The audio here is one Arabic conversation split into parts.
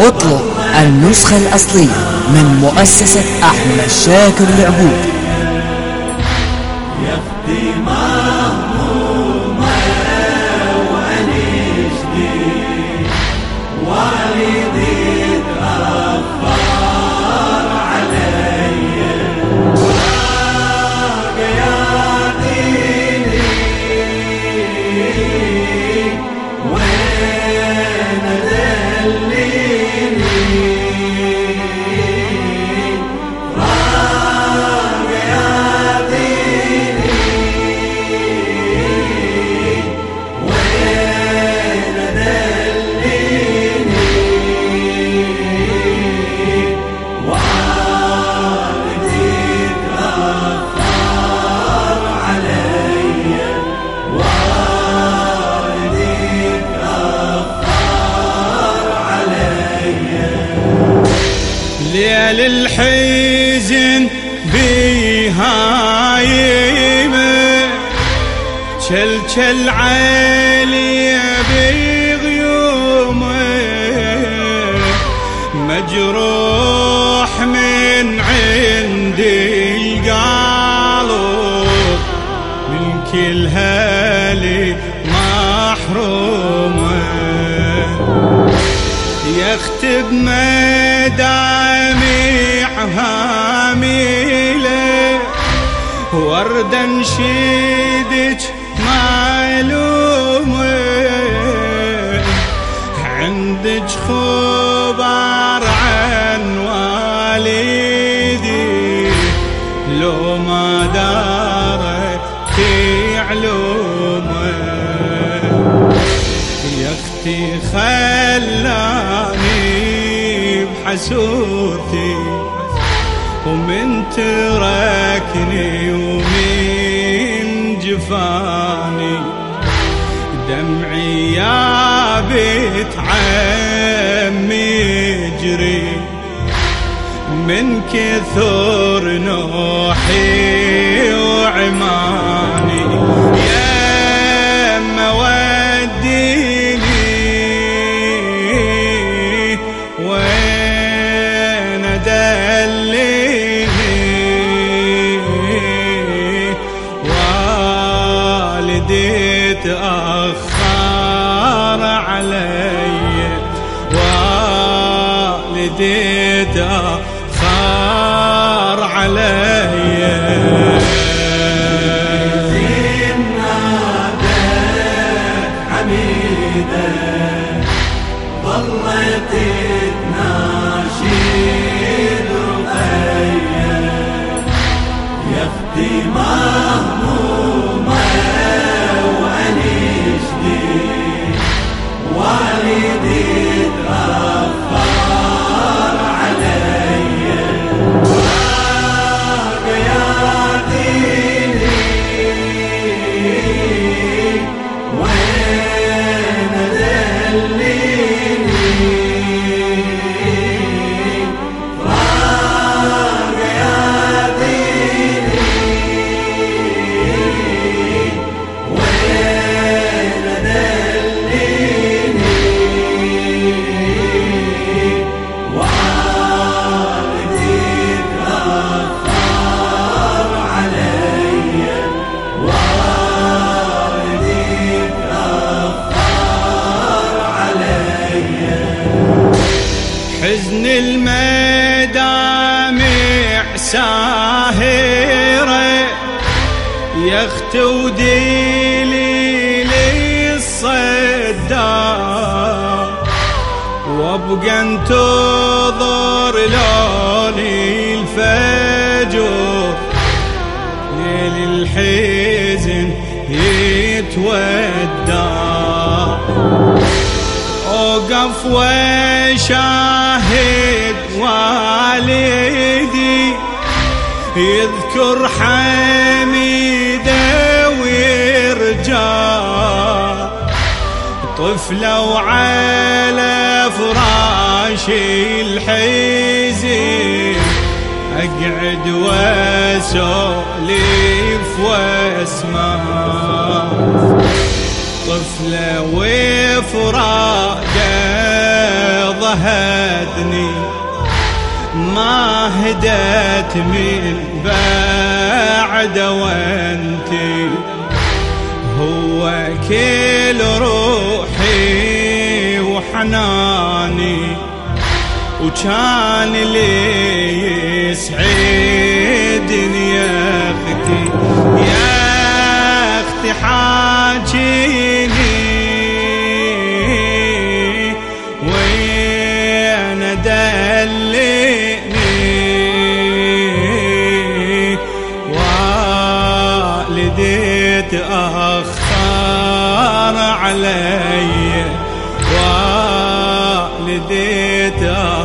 اطلب النسخة الأصلية من مؤسسة أحمد شاكر العبود بهايمه شل شل عالي بغيومه مجروح من عندي القلب من كل هالي محرومه يختب مدامع هاميله وردا نشيدك معلومه. عندك خبر عن والدي لو ما دارت علومه يا أختي خلاني بحسوتي ومن تركني ومن جفاني. دمعي يا بيت عمي يجري. من كثر نوحي وعماني. والدي حزن المدامع ساهرة يا اخت وديلي للصدام. وابقى انتظر لوني الفجر. ليل الحزن يتودع. اوقف وشاهد والدي يذكر حميده ويرجع طفلة وعلى فراش الحزن اقعد واسولف واسمع طفلة وفراقة ضهدني. ما هدت من بعد وانتي. هو كل روحي وحناني. وكان لي يسعدني يا أختي. يا أختي حاجيني تأخر علي والدي تأخر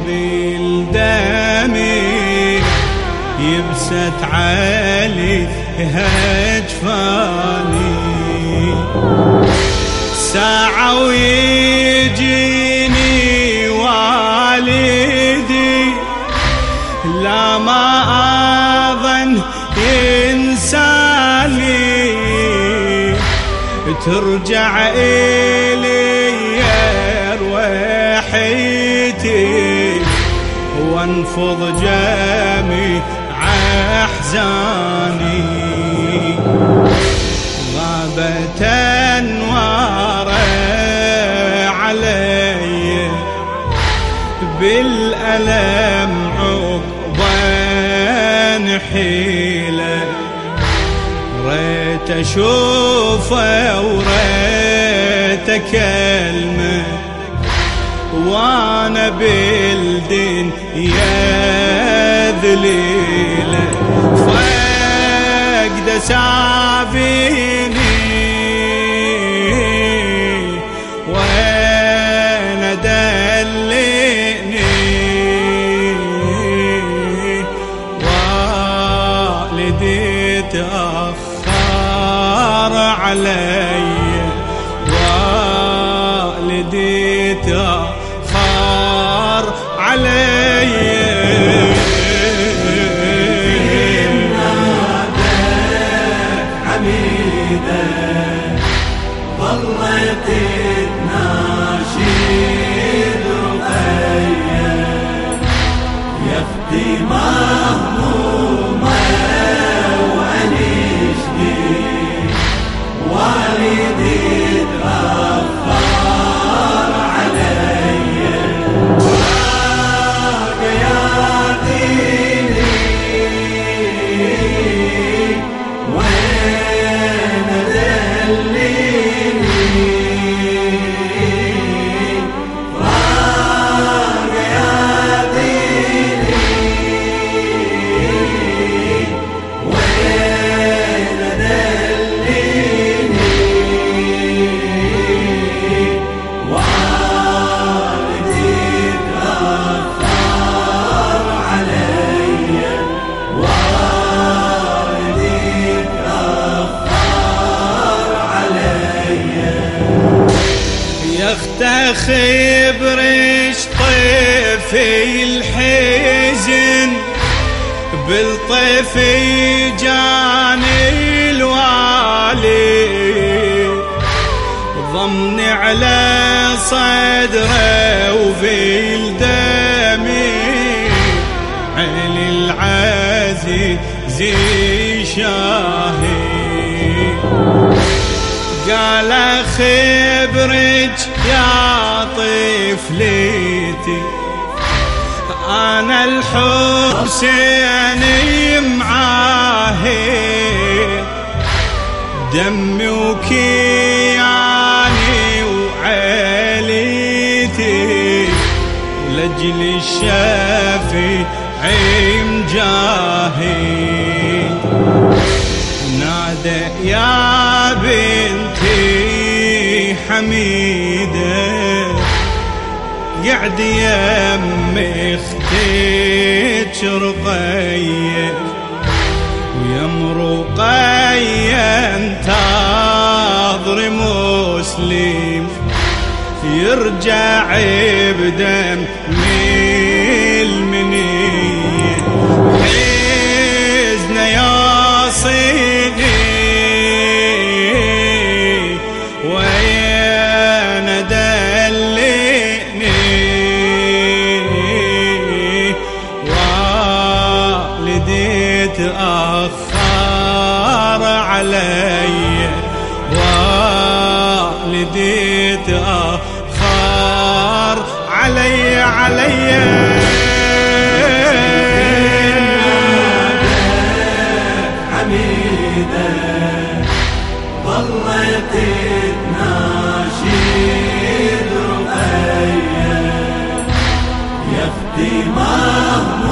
واضب بالدمي يبست علي هجفاني ساعة ويجيني والدي لا ما أظن إنساني. ترجع إلي روحيتي وانفض جميع أحزاني. غابت انوار علي بالألم عقبا نحيله ريت أشوفه وريت اكلمه وأنا بالدين يا ذليله فقد سابيني وين دليني والدي تأخر علي. حميدة بالطيفي جاني الوالي. ضمني على صدره وفي الدمي. علي العزيز زي شاهي. قال خبرك يا طفلتي. أنا الحسين معاهد دمي وكياني وعيلتي. لاجل الشافي جاهي. نادى يا بنتي حميده قعد يم أختك رقية. ويم رقيه انتظر مسلم يرجع بدم علي. علي حميدة ظلت تناشد رقية يا أختي مهموم